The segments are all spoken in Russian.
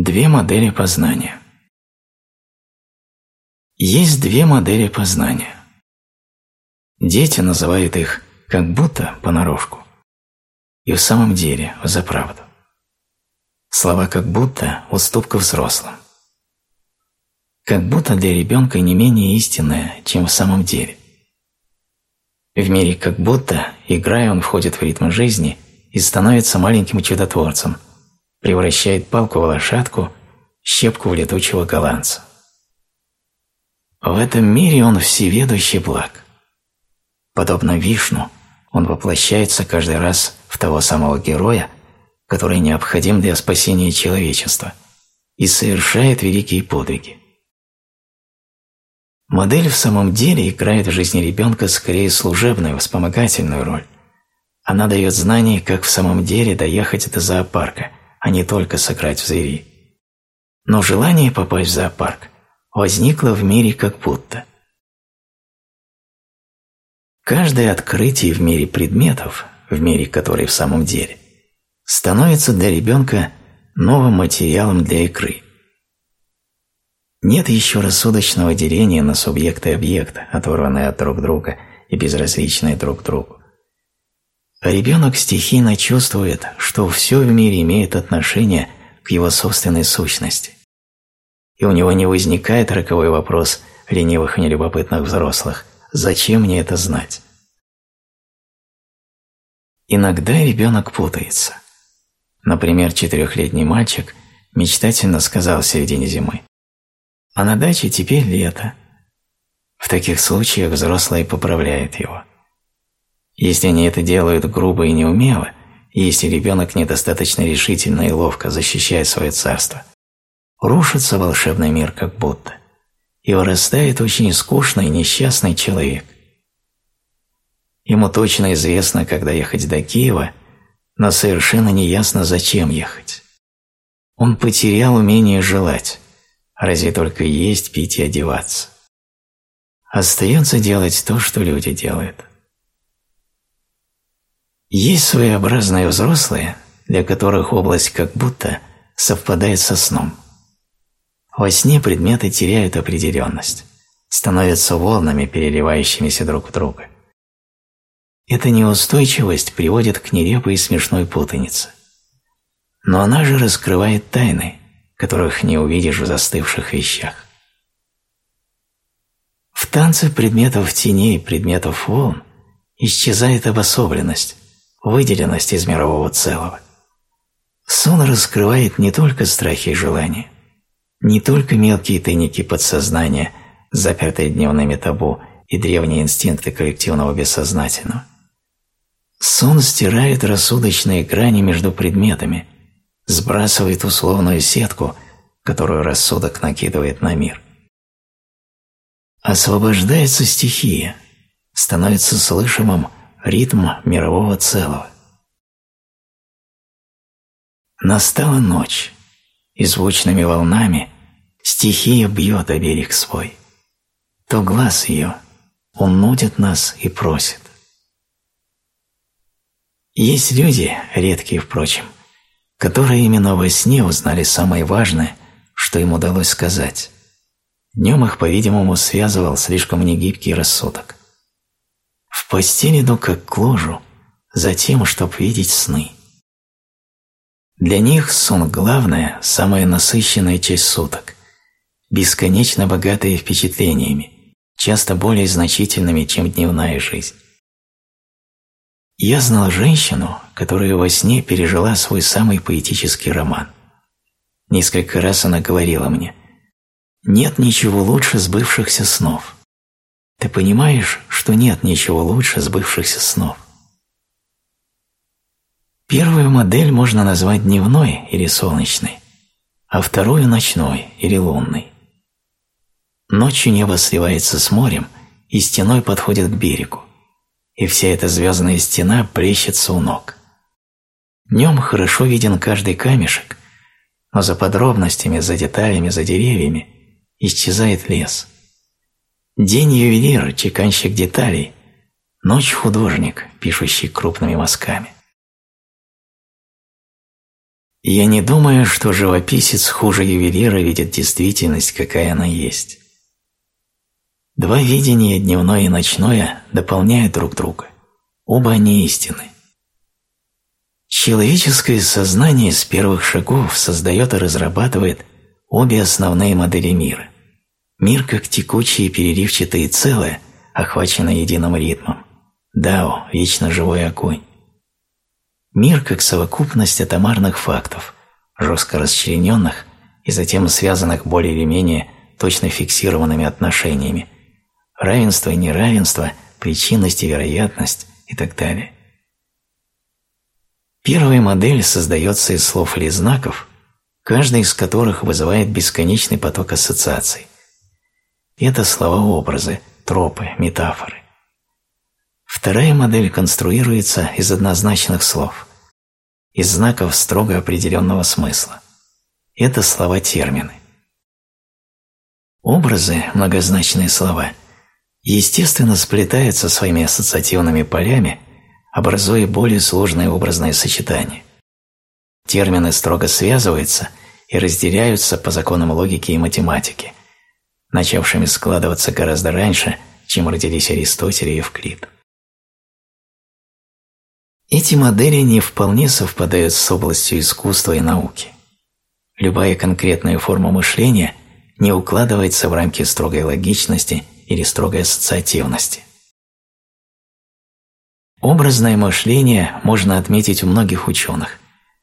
Две модели познания. Есть две модели познания. Дети называют их как будто понарошку. И в самом деле, за правду. Слова «как будто» – уступка взрослым. Как будто для ребенка не менее истинное, чем в самом деле. В мире как будто, играя, он входит в ритм жизни и становится маленьким чудотворцем, превращает палку в лошадку, щепку в летучего голландца. В этом мире он всеведущий благ. Подобно Вишну, он воплощается каждый раз в того самого героя, который необходим для спасения человечества, и совершает великие подвиги. Модель в самом деле играет в жизни ребенка скорее служебную, вспомогательную роль. Она дает знание, как в самом деле доехать до зоопарка, а не только сыграть в звери. Но желание попасть в зоопарк возникло в мире как будто. Каждое открытие в мире предметов, в мире, который в самом деле, становится для ребенка новым материалом для игры – нет еще рассудочного деления на субъект и объект, оторванные от друг друга и безразличные друг другу. Ребенок стихийно чувствует, что все в мире имеет отношение к его собственной сущности. И у него не возникает роковой вопрос ленивых и нелюбопытных взрослых «Зачем мне это знать?». Иногда ребенок путается. Например, четырехлетний мальчик мечтательно сказал в середине зимы а на даче теперь лето. В таких случаях взрослые поправляют его. Если они это делают грубо и неумело, если ребенок недостаточно решительно и ловко защищает свое царство, рушится волшебный мир как будто, и вырастает очень скучный и несчастный человек. Ему точно известно, когда ехать до Киева, но совершенно неясно, зачем ехать. Он потерял умение желать, разве только есть, пить и одеваться. Остается делать то, что люди делают. Есть своеобразные взрослые, для которых область как будто совпадает со сном. Во сне предметы теряют определенность, становятся волнами, переливающимися друг в друга. Эта неустойчивость приводит к нелепой и смешной путанице. Но она же раскрывает тайны, которых не увидишь в застывших вещах. В танце предметов теней, предметов волн исчезает обособленность, выделенность из мирового целого. Сон раскрывает не только страхи и желания, не только мелкие тайники подсознания, запертые дневными табу и древние инстинкты коллективного бессознательного. Сон стирает рассудочные грани между предметами – сбрасывает условную сетку, которую рассудок накидывает на мир. Освобождается стихия, становится слышимым ритм мирового целого. Настала ночь, и звучными волнами стихия бьет о берег свой. То глаз ее, он нудит нас и просит. Есть люди, редкие, впрочем, которые именно во сне узнали самое важное, что им удалось сказать. Днем их, по-видимому, связывал слишком негибкий рассудок. В постель иду как к ложу, за тем, чтоб видеть сны. Для них сон – главная, самая насыщенная часть суток, бесконечно богатая впечатлениями, часто более значительными, чем дневная жизнь. Я знал женщину, которая во сне пережила свой самый поэтический роман. Несколько раз она говорила мне, «Нет ничего лучше сбывшихся снов». Ты понимаешь, что нет ничего лучше сбывшихся снов? Первую модель можно назвать дневной или солнечной, а вторую – ночной или лунной. Ночью небо сливается с морем и стеной подходит к берегу и вся эта звездная стена плещется у ног. Днем хорошо виден каждый камешек, но за подробностями, за деталями, за деревьями исчезает лес. День ювелир, чеканщик деталей, ночь художник, пишущий крупными мазками. Я не думаю, что живописец хуже ювелира видит действительность, какая она есть. Два видения, дневное и ночное, дополняют друг друга. Оба они истины. Человеческое сознание с первых шагов создает и разрабатывает обе основные модели мира. Мир как текучее переливчатое целое, охваченное единым ритмом. Дао – вечно живой огонь. Мир как совокупность атомарных фактов, жестко расчлененных и затем связанных более или менее точно фиксированными отношениями. Равенство и неравенство, причинность и вероятность и так далее. Первая модель создается из слов или знаков, каждый из которых вызывает бесконечный поток ассоциаций. Это слова-образы, тропы, метафоры. Вторая модель конструируется из однозначных слов, из знаков строго определенного смысла. Это слова-термины. Образы, многозначные слова, естественно сплетаются своими ассоциативными полями, образуя более сложные образные сочетания. Термины строго связываются и разделяются по законам логики и математики, начавшими складываться гораздо раньше, чем родились Аристотель и Евклид. Эти модели не вполне совпадают с областью искусства и науки. Любая конкретная форма мышления не укладывается в рамки строгой логичности или строгой ассоциативности. Образное мышление можно отметить у многих ученых,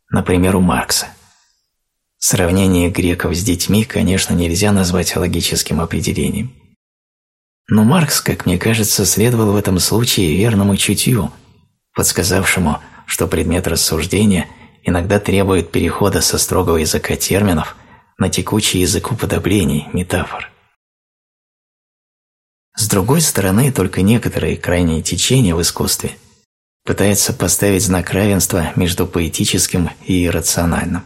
например, у Маркса. Сравнение греков с детьми, конечно, нельзя назвать логическим определением. Но Маркс, как мне кажется, следовал в этом случае верному чутью, подсказавшему, что предмет рассуждения иногда требует перехода со строгого языка терминов на текучий язык уподоблений, метафор. С другой стороны, только некоторые крайние течения в искусстве пытаются поставить знак равенства между поэтическим и иррациональным.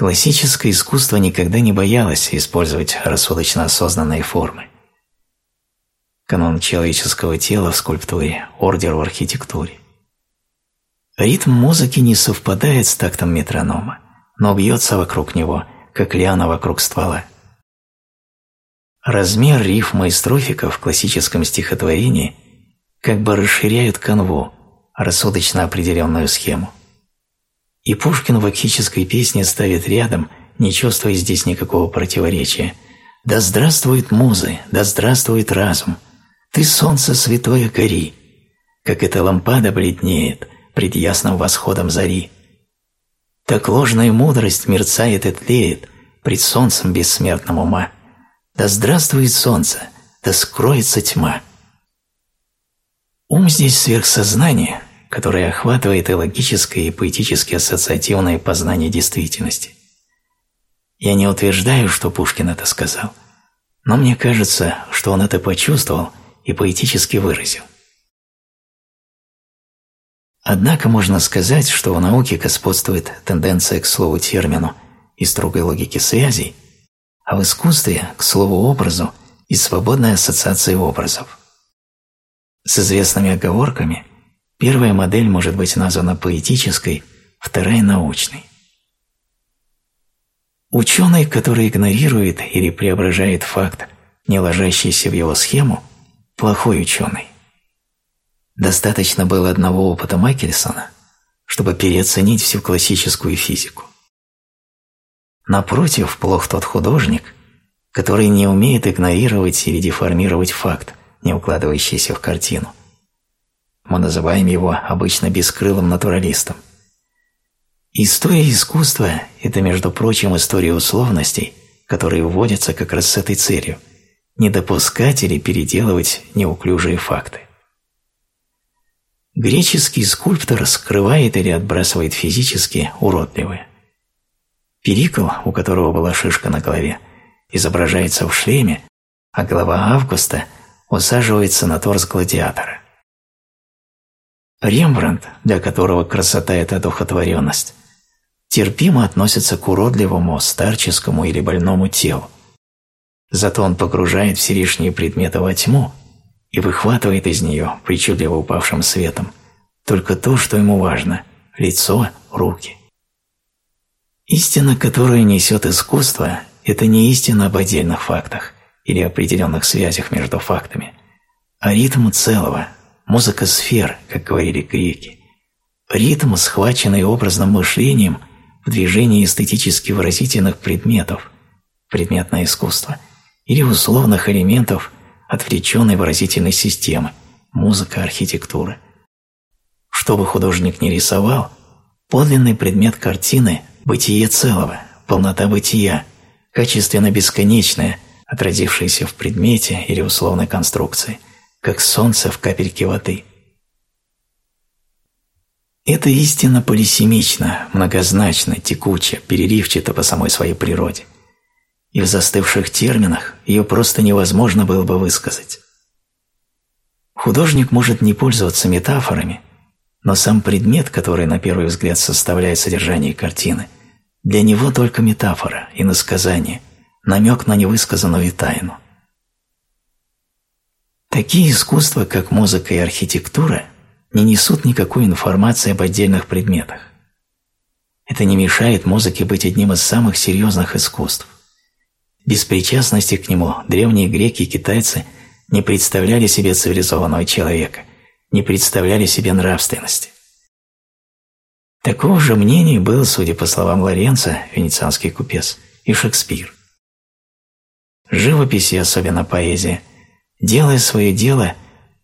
Классическое искусство никогда не боялось использовать рассудочно осознанные формы. Канон человеческого тела в скульптуре, ордер в архитектуре. Ритм музыки не совпадает с тактом метронома, но бьется вокруг него, как лиана вокруг ствола. Размер рифма и строфика в классическом стихотворении как бы расширяют канву, рассудочно определенную схему. И Пушкин в акхической песне ставит рядом, не чувствуя здесь никакого противоречия. «Да здравствует музы, да здравствует разум! Ты, солнце святое, гори! Как эта лампада бледнеет пред ясным восходом зари! Так ложная мудрость мерцает и тлеет пред солнцем бессмертным ума! Да здравствует солнце, да скроется тьма!» Ум здесь сверхсознание, которое охватывает и логическое, и поэтически ассоциативное познание действительности. Я не утверждаю, что Пушкин это сказал, но мне кажется, что он это почувствовал и поэтически выразил. Однако можно сказать, что в науке господствует тенденция к слову-термину и строгой логике связей, а в искусстве – к слову-образу и свободной ассоциации образов. С известными оговорками – Первая модель может быть названа поэтической, вторая – научной. Ученый, который игнорирует или преображает факт, не ложащийся в его схему, плохой ученый. Достаточно было одного опыта Майкельсона, чтобы переоценить всю классическую физику. Напротив, плох тот художник, который не умеет игнорировать или деформировать факт, не укладывающийся в картину, мы называем его обычно бескрылым натуралистом. История искусства – это, между прочим, история условностей, которые вводятся как раз с этой целью – не допускать или переделывать неуклюжие факты. Греческий скульптор скрывает или отбрасывает физически уродливое. Перикл, у которого была шишка на голове, изображается в шлеме, а голова Августа усаживается на торс гладиатора. Рембрандт, для которого красота – это духотворенность, терпимо относится к уродливому, старческому или больному телу. Зато он погружает все лишние предметы во тьму и выхватывает из нее, причудливо упавшим светом, только то, что ему важно – лицо, руки. Истина, которую несет искусство, это не истина об отдельных фактах или определенных связях между фактами, а ритм целого, музыка сфер, как говорили греки. Ритм, схваченный образным мышлением в движении эстетически выразительных предметов, предметное искусство, или условных элементов отвлеченной выразительной системы, музыка, архитектура. Что бы художник ни рисовал, подлинный предмет картины – бытие целого, полнота бытия, качественно бесконечное, отразившееся в предмете или условной конструкции, как солнце в капельке воды. Это истина полисемична, многозначна, текуча, переливчата по самой своей природе. И в застывших терминах ее просто невозможно было бы высказать. Художник может не пользоваться метафорами, но сам предмет, который на первый взгляд составляет содержание картины, для него только метафора, и насказание, намек на невысказанную тайну. Такие искусства, как музыка и архитектура, не несут никакой информации об отдельных предметах. Это не мешает музыке быть одним из самых серьезных искусств. Без причастности к нему древние греки и китайцы – не представляли себе цивилизованного человека, не представляли себе нравственности. Такого же мнения был, судя по словам Лоренца, венецианский купец, и Шекспир. Живопись и особенно поэзия, делая свое дело,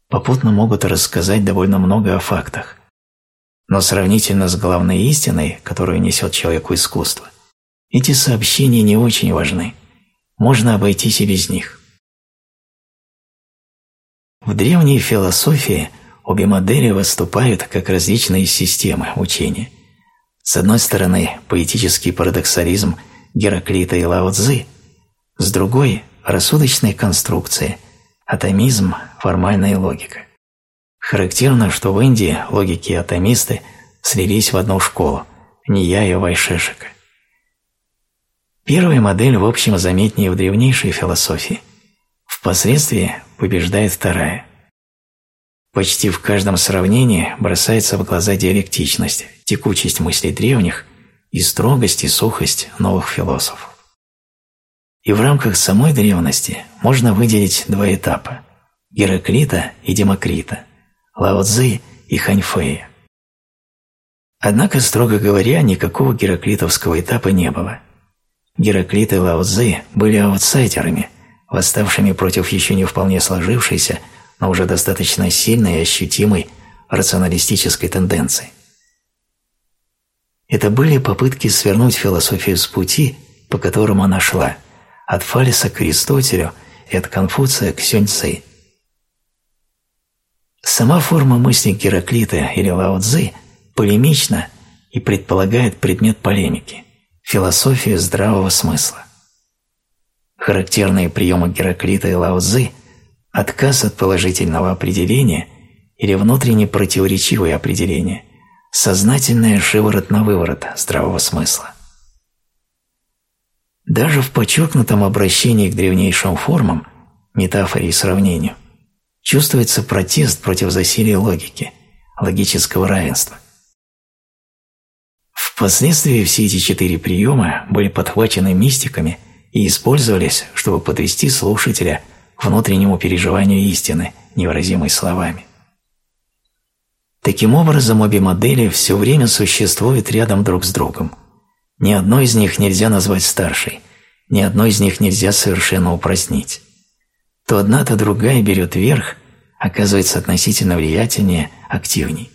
попутно могут рассказать довольно много о фактах. Но сравнительно с главной истиной, которую несет человеку искусство, эти сообщения не очень важны. Можно обойтись и без них. В древней философии обе модели выступают как различные системы учения. С одной стороны, поэтический парадоксализм Гераклита и Лао Цзы, с другой – рассудочные конструкции, атомизм, формальная логика. Характерно, что в Индии логики и атомисты слились в одну школу – Ния и Вайшешика. Первая модель, в общем, заметнее в древнейшей философии. Впоследствии побеждает вторая. Почти в каждом сравнении бросается в глаза диалектичность, текучесть мыслей древних и строгость и сухость новых философов. И в рамках самой древности можно выделить два этапа – Гераклита и Демокрита, Лао и Ханьфэя. Однако, строго говоря, никакого гераклитовского этапа не было. Гераклит и Лао были аутсайдерами – восставшими против еще не вполне сложившейся, но уже достаточно сильной и ощутимой рационалистической тенденции. Это были попытки свернуть философию с пути, по которому она шла, от Фалеса к Аристотелю и от Конфуция к Сюньци. Сама форма мысли Гераклита или Лао Цзы полемична и предполагает предмет полемики – философию здравого смысла. Характерные приемы Гераклита и Лао-Цзы – отказ от положительного определения или внутренне противоречивое определение, сознательное шиворот на выворот здравого смысла. Даже в подчеркнутом обращении к древнейшим формам, метафоре и сравнению, чувствуется протест против засилия логики, логического равенства. Впоследствии все эти четыре приема были подхвачены мистиками и использовались, чтобы подвести слушателя к внутреннему переживанию истины, невыразимой словами. Таким образом, обе модели все время существуют рядом друг с другом. Ни одной из них нельзя назвать старшей, ни одной из них нельзя совершенно упразднить. То одна, то другая берет верх, оказывается относительно влиятельнее, активней.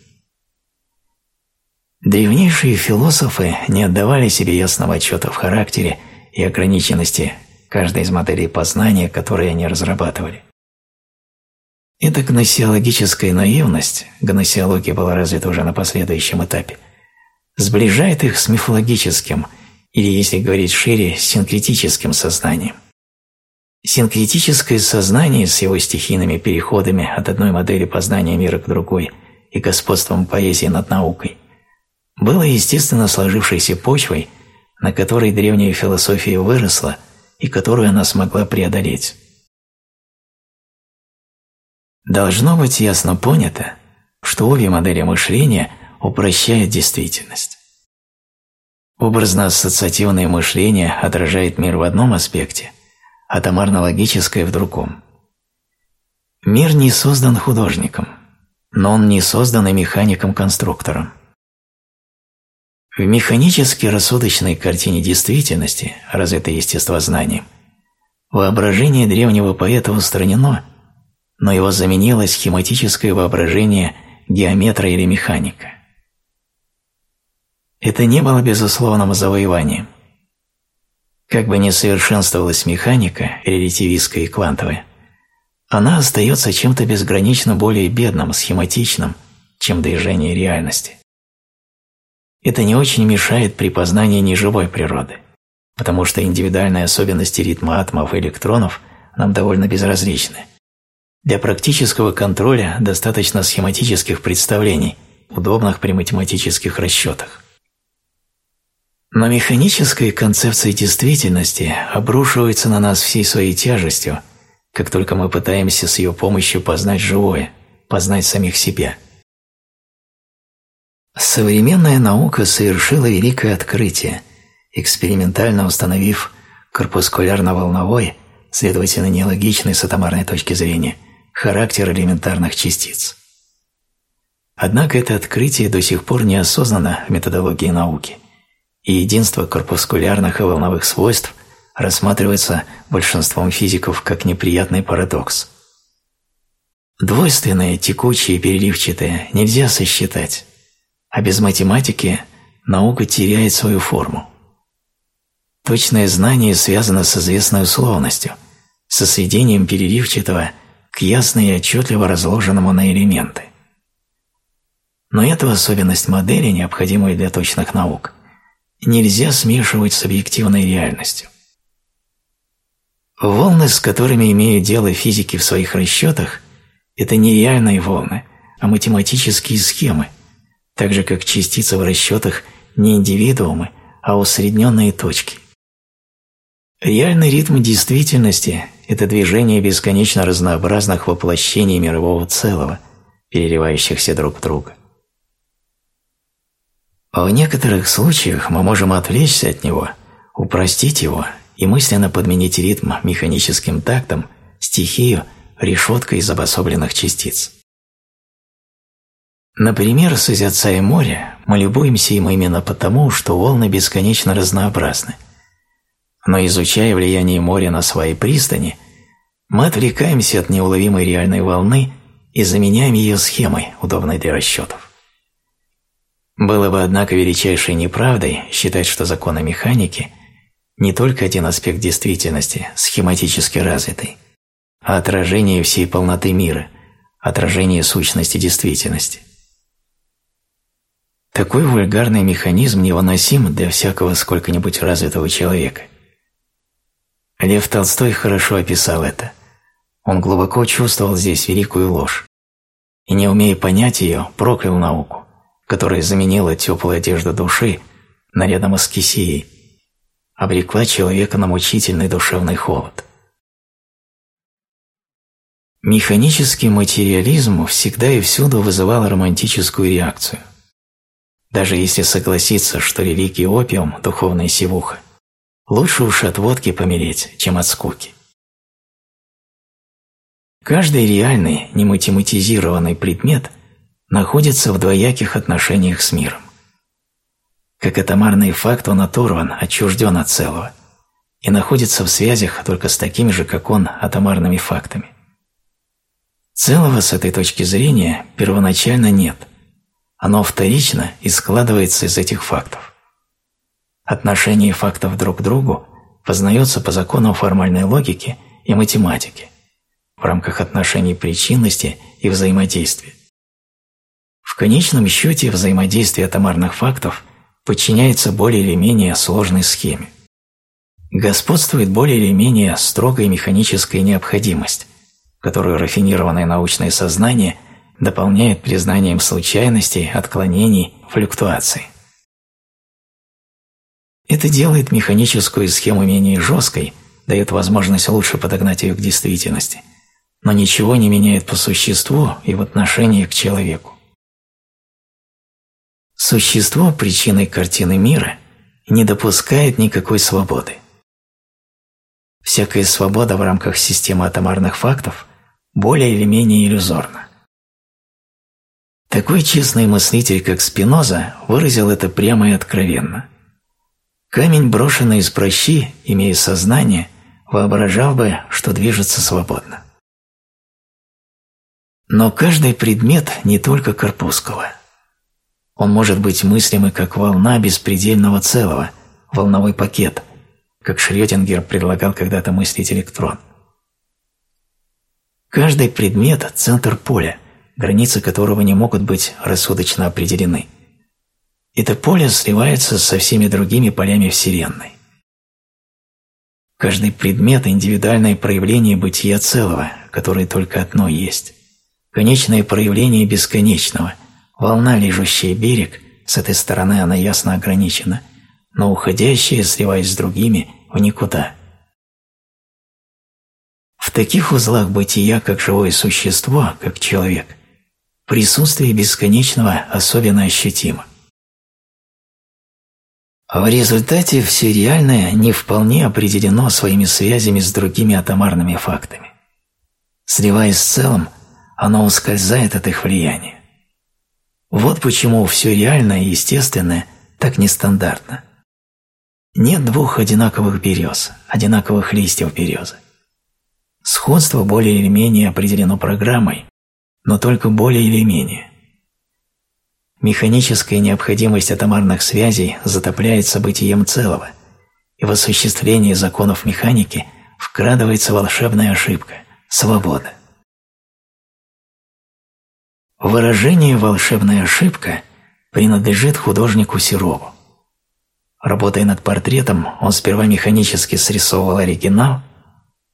Древнейшие философы не отдавали себе ясного отчета в характере и ограниченности каждой из моделей познания, которые они разрабатывали. Эта гносеологическая наивность, гносеология была развита уже на последующем этапе, сближает их с мифологическим, или, если говорить шире, синкретическим сознанием. Синкретическое сознание с его стихийными переходами от одной модели познания мира к другой и господством поэзии над наукой было естественно сложившейся почвой – на которой древняя философия выросла и которую она смогла преодолеть. Должно быть ясно понято, что обе модели мышления упрощают действительность. Образно-ассоциативное мышление отражает мир в одном аспекте, а томарно-логическое в другом. Мир не создан художником, но он не создан и механиком-конструктором. В механически рассудочной картине действительности, развитой естествознанием, воображение древнего поэта устранено, но его заменило схематическое воображение геометра или механика. Это не было безусловным завоеванием. Как бы ни совершенствовалась механика, релятивистская и квантовая, она остается чем-то безгранично более бедным, схематичным, чем движение реальности. Это не очень мешает при познании неживой природы, потому что индивидуальные особенности ритма атомов и электронов нам довольно безразличны. Для практического контроля достаточно схематических представлений, удобных при математических расчетах. Но механическая концепция действительности обрушивается на нас всей своей тяжестью, как только мы пытаемся с ее помощью познать живое, познать самих себя. Современная наука совершила великое открытие, экспериментально установив корпускулярно-волновой, следовательно, нелогичный с атомарной точки зрения, характер элементарных частиц. Однако это открытие до сих пор не осознано в методологии науки – и единство корпускулярных и волновых свойств рассматривается большинством физиков как неприятный парадокс. Двойственное, текучее и переливчатое нельзя сосчитать, а без математики наука теряет свою форму. Точное знание связано с известной условностью, со сведением переливчатого к ясно и отчетливо разложенному на элементы. Но эту особенность модели, необходимую для точных наук, нельзя смешивать с объективной реальностью. Волны, с которыми имеют дело физики в своих расчетах, это не реальные волны, а математические схемы, так же как частицы в расчетах не индивидуумы, а усредненные точки. Реальный ритм действительности – это движение бесконечно разнообразных воплощений мирового целого, переливающихся друг в друга. В некоторых случаях мы можем отвлечься от него, упростить его и мысленно подменить ритм механическим тактом, стихию, решеткой из обособленных частиц. Например, созерцая море, мы любуемся им именно потому, что волны бесконечно разнообразны. Но изучая влияние моря на свои пристани, мы отвлекаемся от неуловимой реальной волны и заменяем ее схемой, удобной для расчетов. Было бы, однако, величайшей неправдой считать, что законы механики – не только один аспект действительности, схематически развитый, а отражение всей полноты мира, отражение сущности действительности. Такой вульгарный механизм невыносим для всякого сколько-нибудь развитого человека. Лев Толстой хорошо описал это. Он глубоко чувствовал здесь великую ложь и, не умея понять ее, проклял науку которая заменила теплую одежду души нарядом из кисеи, обрекла человека на мучительный душевный холод. Механический материализм всегда и всюду вызывал романтическую реакцию. Даже если согласиться, что религия опиум, духовная сивуха, лучше уж от водки помереть, чем от скуки. Каждый реальный, нематематизированный предмет – находится в двояких отношениях с миром. Как атомарный факт он оторван, отчужден от целого и находится в связях только с такими же, как он, атомарными фактами. Целого с этой точки зрения первоначально нет. Оно вторично и складывается из этих фактов. Отношение фактов друг к другу познается по законам формальной логики и математики в рамках отношений причинности и взаимодействия. В конечном счете взаимодействие атомарных фактов подчиняется более или менее сложной схеме. Господствует более или менее строгая механическая необходимость, которую рафинированное научное сознание дополняет признанием случайностей, отклонений, флюктуаций. Это делает механическую схему менее жесткой, дает возможность лучше подогнать ее к действительности, но ничего не меняет по существу и в отношении к человеку. Существо причины картины мира не допускает никакой свободы. Всякая свобода в рамках системы атомарных фактов более или менее иллюзорна. Такой честный мыслитель, как Спиноза, выразил это прямо и откровенно. Камень, брошенный из прощи, имея сознание, воображал бы, что движется свободно. Но каждый предмет не только корпускула. Он может быть мыслим и как волна беспредельного целого, волновой пакет, как Шрёдингер предлагал когда-то мыслить электрон. Каждый предмет – центр поля, границы которого не могут быть рассудочно определены. Это поле сливается со всеми другими полями Вселенной. Каждый предмет – индивидуальное проявление бытия целого, которое только одно есть. Конечное проявление бесконечного, волна, лежащая берег, с этой стороны она ясно ограничена, но уходящая, сливаясь с другими, в никуда – в таких узлах бытия, как живое существо, как человек, присутствие бесконечного особенно ощутимо. В результате все реальное не вполне определено своими связями с другими атомарными фактами. Сливаясь с целым, оно ускользает от их влияния. Вот почему все реальное и естественное так нестандартно. Нет двух одинаковых берез, одинаковых листьев березы. Сходство более или менее определено программой, но только более или менее. Механическая необходимость атомарных связей затопляется бытием целого, и в осуществлении законов механики вкрадывается волшебная ошибка – свобода. Выражение «волшебная ошибка» принадлежит художнику Серову. Работая над портретом, он сперва механически срисовывал оригинал,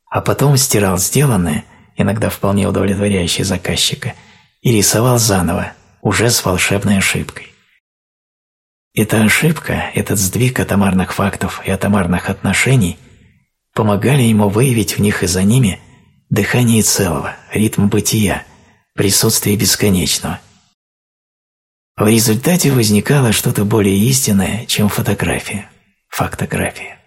а потом стирал сделанное, иногда вполне удовлетворяющее заказчика, и рисовал заново, уже с волшебной ошибкой. Эта ошибка, этот сдвиг атомарных фактов и атомарных отношений помогали ему выявить в них и за ними дыхание целого, ритм бытия, присутствие бесконечного. В результате возникало что-то более истинное, чем фотография, фактография.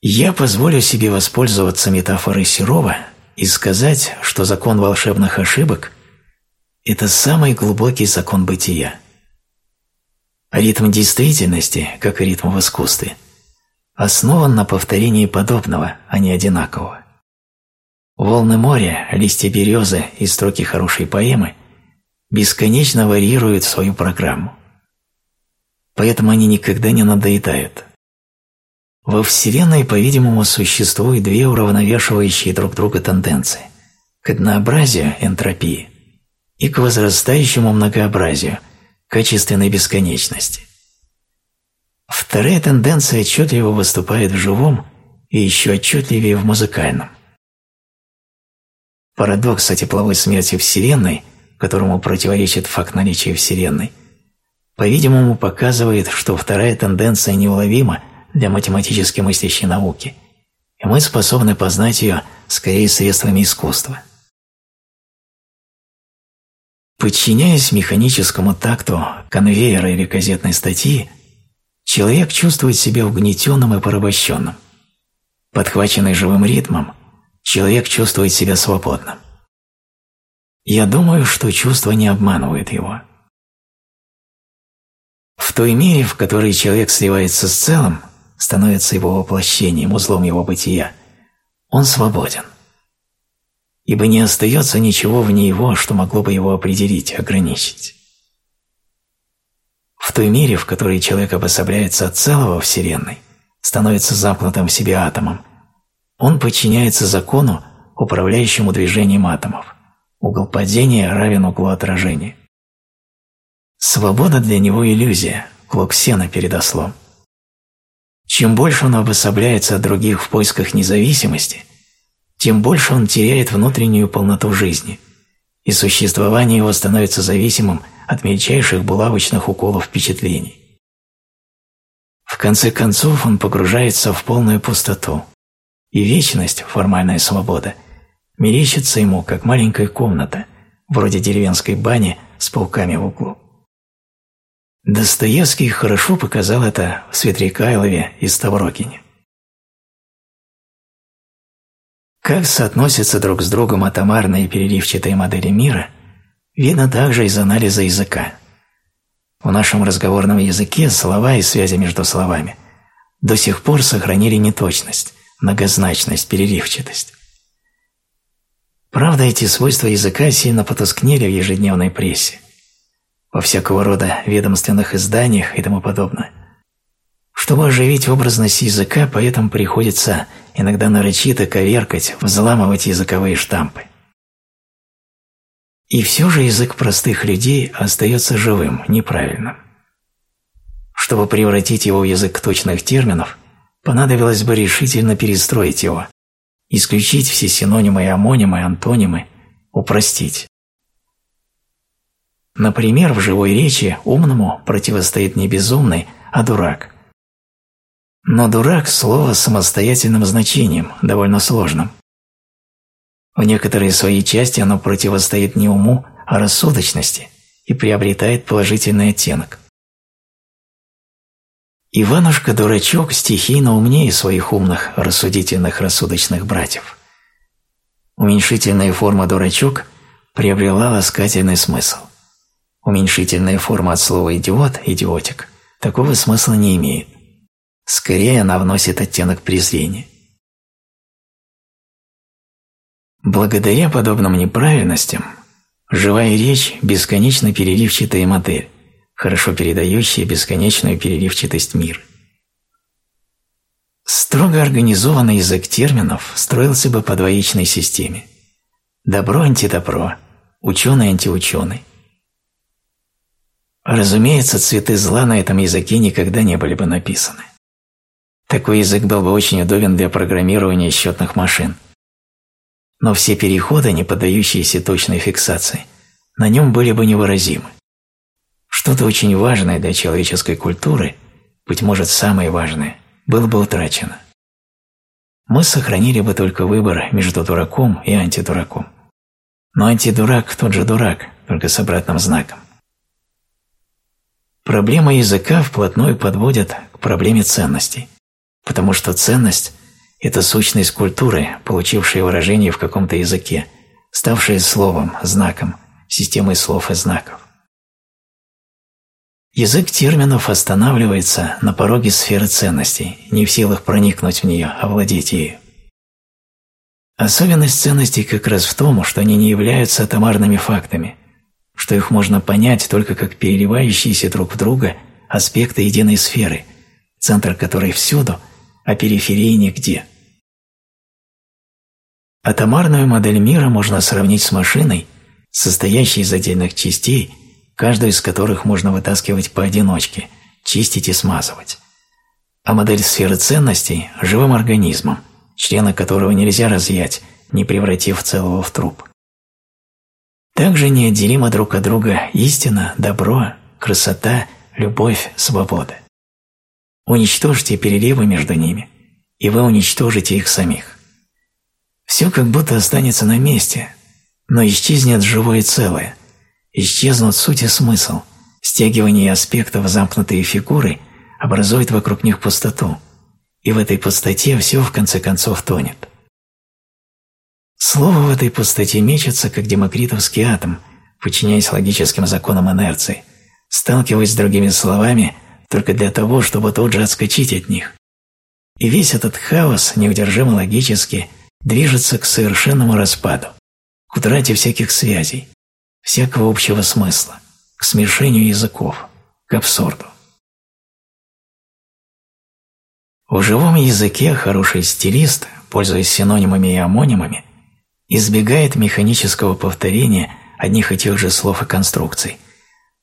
Я позволю себе воспользоваться метафорой Серова и сказать, что закон волшебных ошибок – это самый глубокий закон бытия. Ритм действительности, как и ритм в искусстве, основан на повторении подобного, а не одинакового. Волны моря, листья березы и строки хорошей поэмы бесконечно варьируют свою программу. Поэтому они никогда не надоедают – во Вселенной, по-видимому, существуют две уравновешивающие друг друга тенденции – к однообразию – энтропии и к возрастающему многообразию – качественной бесконечности. Вторая тенденция отчетливо выступает в живом и еще отчетливее в музыкальном. Парадокс о тепловой смерти Вселенной, которому противоречит факт наличия Вселенной, по-видимому, показывает, что вторая тенденция неуловима – для математически мыслящей науки, и мы способны познать ее скорее средствами искусства. Подчиняясь механическому такту конвейера или газетной статьи, человек чувствует себя угнетенным и порабощенным. Подхваченный живым ритмом, человек чувствует себя свободным. Я думаю, что чувства не обманывают его. В той мере, в которой человек сливается с целым, становится его воплощением, узлом его бытия, он свободен. Ибо не остается ничего вне его, что могло бы его определить, ограничить. В той мере, в которой человек обособляется от целого Вселенной, становится замкнутым в себе атомом, он подчиняется закону, управляющему движением атомов. Угол падения равен углу отражения. Свобода для него иллюзия, клок сена перед ослом. Чем больше он обособляется от других в поисках независимости, тем больше он теряет внутреннюю полноту жизни, и существование его становится зависимым от мельчайших булавочных уколов впечатлений. В конце концов он погружается в полную пустоту, и вечность, формальная свобода, мерещится ему, как маленькая комната, вроде деревенской бани с пауками в углу. Достоевский хорошо показал это в Светрикайлове и Ставрогине. Как соотносятся друг с другом атомарные переливчатые модели мира, видно также из анализа языка. В нашем разговорном языке слова и связи между словами до сих пор сохранили неточность, многозначность, переливчатость. Правда, эти свойства языка сильно потускнели в ежедневной прессе во всякого рода ведомственных изданиях и тому подобное. Чтобы оживить образность языка, поэтому приходится иногда нарочито коверкать, взламывать языковые штампы. И все же язык простых людей остается живым, неправильным. Чтобы превратить его в язык точных терминов, понадобилось бы решительно перестроить его, исключить все синонимы и амонимы, антонимы, упростить. Например, в живой речи умному противостоит не безумный, а дурак. Но дурак – слово с самостоятельным значением, довольно сложным. В некоторые свои части оно противостоит не уму, а рассудочности и приобретает положительный оттенок. Иванушка-дурачок стихийно умнее своих умных, рассудительных, рассудочных братьев. Уменьшительная форма «дурачок» приобрела ласкательный смысл – Уменьшительная форма от слова «идиот» – «идиотик» такого смысла не имеет. Скорее она вносит оттенок презрения. Благодаря подобным неправильностям живая речь – бесконечно переливчатая модель, хорошо передающая бесконечную переливчатость мира. Строго организованный язык терминов строился бы по двоичной системе. Добро-антидобро, ученый-антиученый – Разумеется, цветы зла на этом языке никогда не были бы написаны. Такой язык был бы очень удобен для программирования счетных машин. Но все переходы, не поддающиеся точной фиксации, на нем были бы невыразимы. Что-то очень важное для человеческой культуры, быть может самое важное, было бы утрачено. Мы сохранили бы только выбор между дураком и антидураком. Но антидурак тот же дурак, только с обратным знаком. Проблема языка вплотную подводит к проблеме ценностей, потому что ценность – это сущность культуры, получившая выражение в каком-то языке, ставшая словом, знаком, системой слов и знаков. Язык терминов останавливается на пороге сферы ценностей, не в силах проникнуть в нее, овладеть ею. Особенность ценностей как раз в том, что они не являются атомарными фактами, что их можно понять только как переливающиеся друг в друга аспекты единой сферы, центр которой всюду, а периферии нигде. Атомарную модель мира можно сравнить с машиной, состоящей из отдельных частей, каждую из которых можно вытаскивать поодиночке, чистить и смазывать. А модель сферы ценностей – живым организмом, члены которого нельзя разъять, не превратив целого в труп. Также неотделимо друг от друга истина, добро, красота, любовь, свобода. Уничтожьте переливы между ними, и вы уничтожите их самих. Все как будто останется на месте, но исчезнет живое целое, исчезнут суть и смысл, стягивание аспектов замкнутые фигуры образует вокруг них пустоту, и в этой пустоте все в конце концов тонет. Слово в этой пустоте мечется, как демокритовский атом, подчиняясь логическим законам инерции, сталкиваясь с другими словами только для того, чтобы тут же отскочить от них. И весь этот хаос, неудержимо логически, движется к совершенному распаду, к утрате всяких связей, всякого общего смысла, к смешению языков, к абсурду. В живом языке хороший стилист, пользуясь синонимами и амонимами, избегает механического повторения одних и тех же слов и конструкций,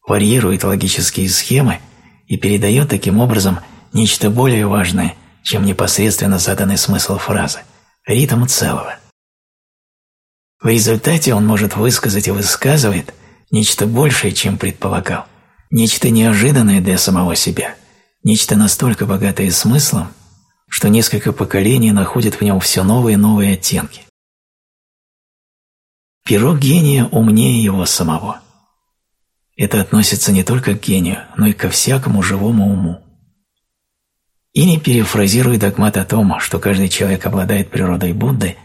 варьирует логические схемы и передает таким образом нечто более важное, чем непосредственно заданный смысл фразы, ритм целого. В результате он может высказать и высказывает нечто большее, чем предполагал, нечто неожиданное для самого себя, нечто настолько богатое смыслом, что несколько поколений находят в нем все новые и новые оттенки. Перо гения умнее его самого. Это относится не только к гению, но и ко всякому живому уму. Или, перефразируя догмат о том, что каждый человек обладает природой Будды,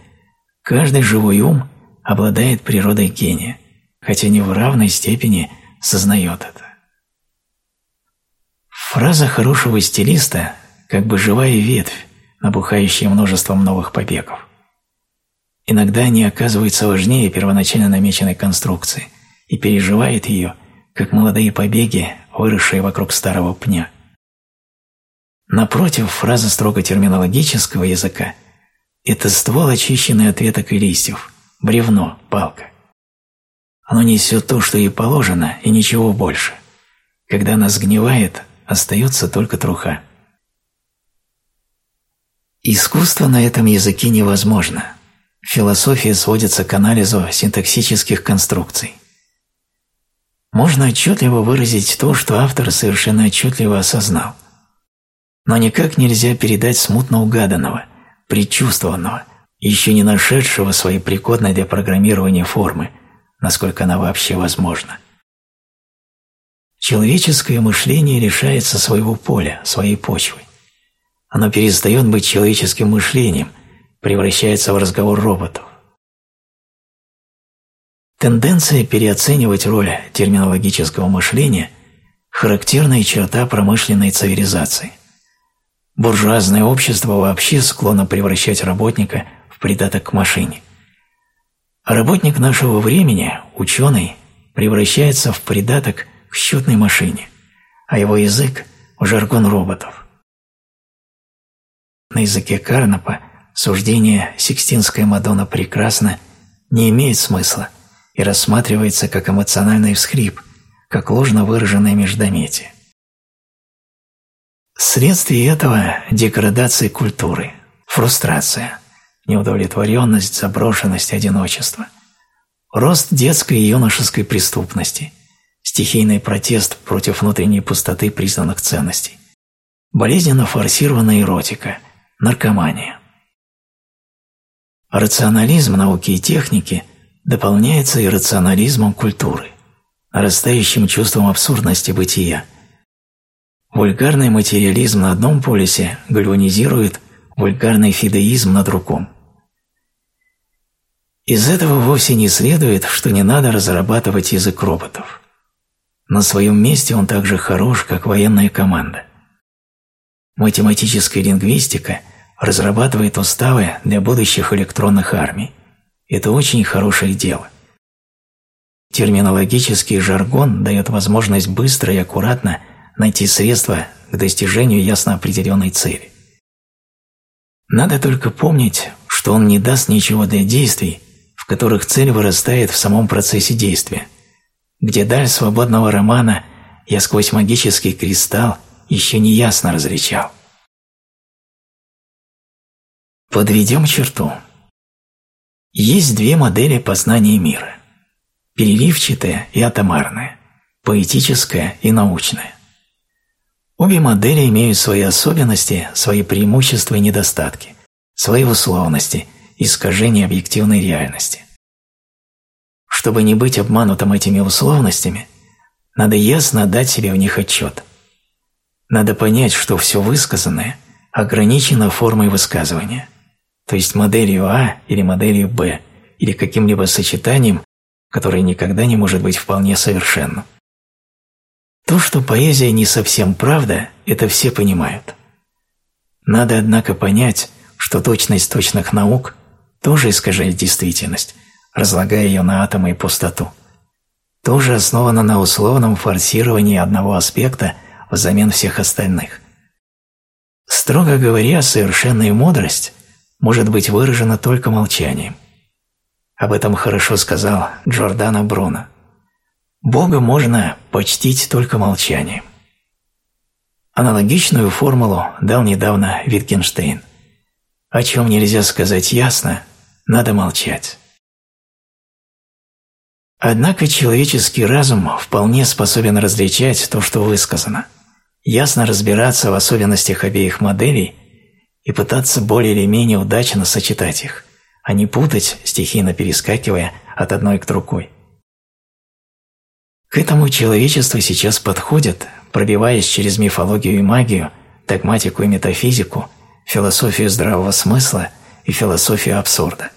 каждый живой ум обладает природой гения, хотя не в равной степени сознает это. Фраза хорошего стилиста как бы живая ветвь, набухающая множеством новых побегов. Иногда они оказываются важнее первоначально намеченной конструкции и переживает ее, как молодые побеги, выросшие вокруг старого пня. Напротив, фраза строго терминологического языка – это ствол, очищенный от веток и листьев, бревно, палка. Оно несет то, что ей положено, и ничего больше. Когда она сгнивает, остается только труха. Искусство на этом языке невозможно. Философия сводится к анализу синтаксических конструкций. Можно отчетливо выразить то, что автор совершенно отчетливо осознал. Но никак нельзя передать смутно угаданного, предчувствованного, еще не нашедшего своей пригодной для программирования формы, насколько она вообще возможна. Человеческое мышление лишается своего поля, своей почвы. Оно перестает быть человеческим мышлением, превращается в разговор роботов. Тенденция переоценивать роль терминологического мышления – характерная черта промышленной цивилизации. Буржуазное общество вообще склонно превращать работника в придаток к машине. А работник нашего времени, ученый, превращается в придаток к счетной машине, а его язык – в жаргон роботов. На языке Карнапа суждение «Сикстинская Мадонна прекрасна» не имеет смысла и рассматривается как эмоциональный всхрип, как ложно выраженное междометие. Вследствие этого деградация культуры, фрустрация, неудовлетворенность, заброшенность, одиночество, рост детской и юношеской преступности, стихийный протест против внутренней пустоты признанных ценностей, болезненно форсированная эротика, наркомания. Рационализм науки и техники дополняется иррационализмом культуры, нарастающим чувством абсурдности бытия. Вульгарный материализм на одном полюсе гальванизирует вульгарный фидеизм на другом. Из этого вовсе не следует, что не надо разрабатывать язык роботов. На своем месте он так же хорош, как военная команда. Математическая лингвистика разрабатывает уставы для будущих электронных армий. Это очень хорошее дело. Терминологический жаргон дает возможность быстро и аккуратно найти средства к достижению ясно определенной цели. Надо только помнить, что он не даст ничего для действий, в которых цель вырастает в самом процессе действия, где даль свободного романа я сквозь магический кристалл еще не ясно различал. Подведем черту. Есть две модели познания мира – переливчатая и атомарная, поэтическая и научная. Обе модели имеют свои особенности, свои преимущества и недостатки, свои условности, искажения объективной реальности. Чтобы не быть обманутым этими условностями, надо ясно дать себе в них отчет – надо понять, что все высказанное ограничено формой высказывания, то есть моделью А или моделью Б, или каким-либо сочетанием, которое никогда не может быть вполне совершенным. То, что поэзия не совсем правда, это все понимают. Надо, однако, понять, что точность точных наук тоже искажает действительность, разлагая ее на атомы и пустоту. Тоже основана на условном форсировании одного аспекта – взамен всех остальных. Строго говоря, совершенная мудрость может быть выражена только молчанием. Об этом хорошо сказал Джордано Бруно. Бога можно почтить только молчанием. Аналогичную формулу дал недавно Витгенштейн. О чем нельзя сказать ясно, надо молчать. Однако человеческий разум вполне способен различать то, что высказано, ясно разбираться в особенностях обеих моделей и пытаться более или менее удачно сочетать их, а не путать, стихийно перескакивая от одной к другой. К этому человечество сейчас подходит, пробиваясь через мифологию и магию, догматику и метафизику, философию здравого смысла и философию абсурда.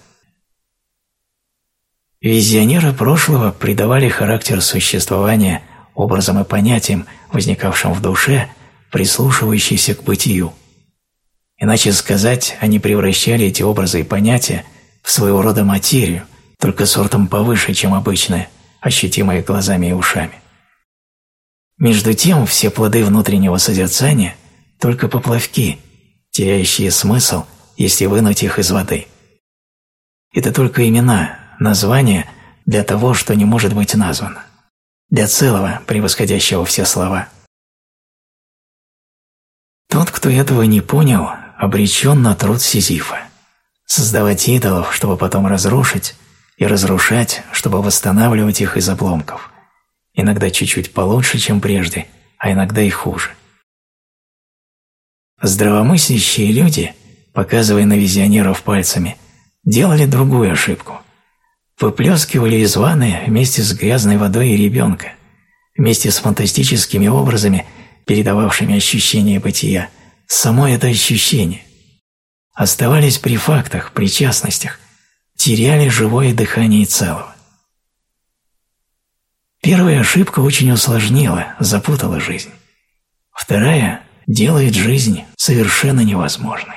Визионеры прошлого придавали характер существования образом и понятиям, возникавшим в душе, прислушивающейся к бытию. Иначе сказать, они превращали эти образы и понятия в своего рода материю, только сортом повыше, чем обычная, ощутимая глазами и ушами. Между тем, все плоды внутреннего созерцания – только поплавки, теряющие смысл, если вынуть их из воды. Это только имена, названия для того, что не может быть названо, для целого, превосходящего все слова. Тот, кто этого не понял, обречен на труд Сизифа – создавать идолов, чтобы потом разрушить, и разрушать, чтобы восстанавливать их из обломков, иногда чуть-чуть получше, чем прежде, а иногда и хуже. Здравомыслящие люди, показывая на визионеров пальцами, делали другую ошибку. Выплескивали из ванны вместе с грязной водой и ребенка, вместе с фантастическими образами, передававшими ощущение бытия, само это ощущение. Оставались при фактах, причастностях, теряли живое дыхание целого. Первая ошибка очень усложнила, запутала жизнь. Вторая делает жизнь совершенно невозможной.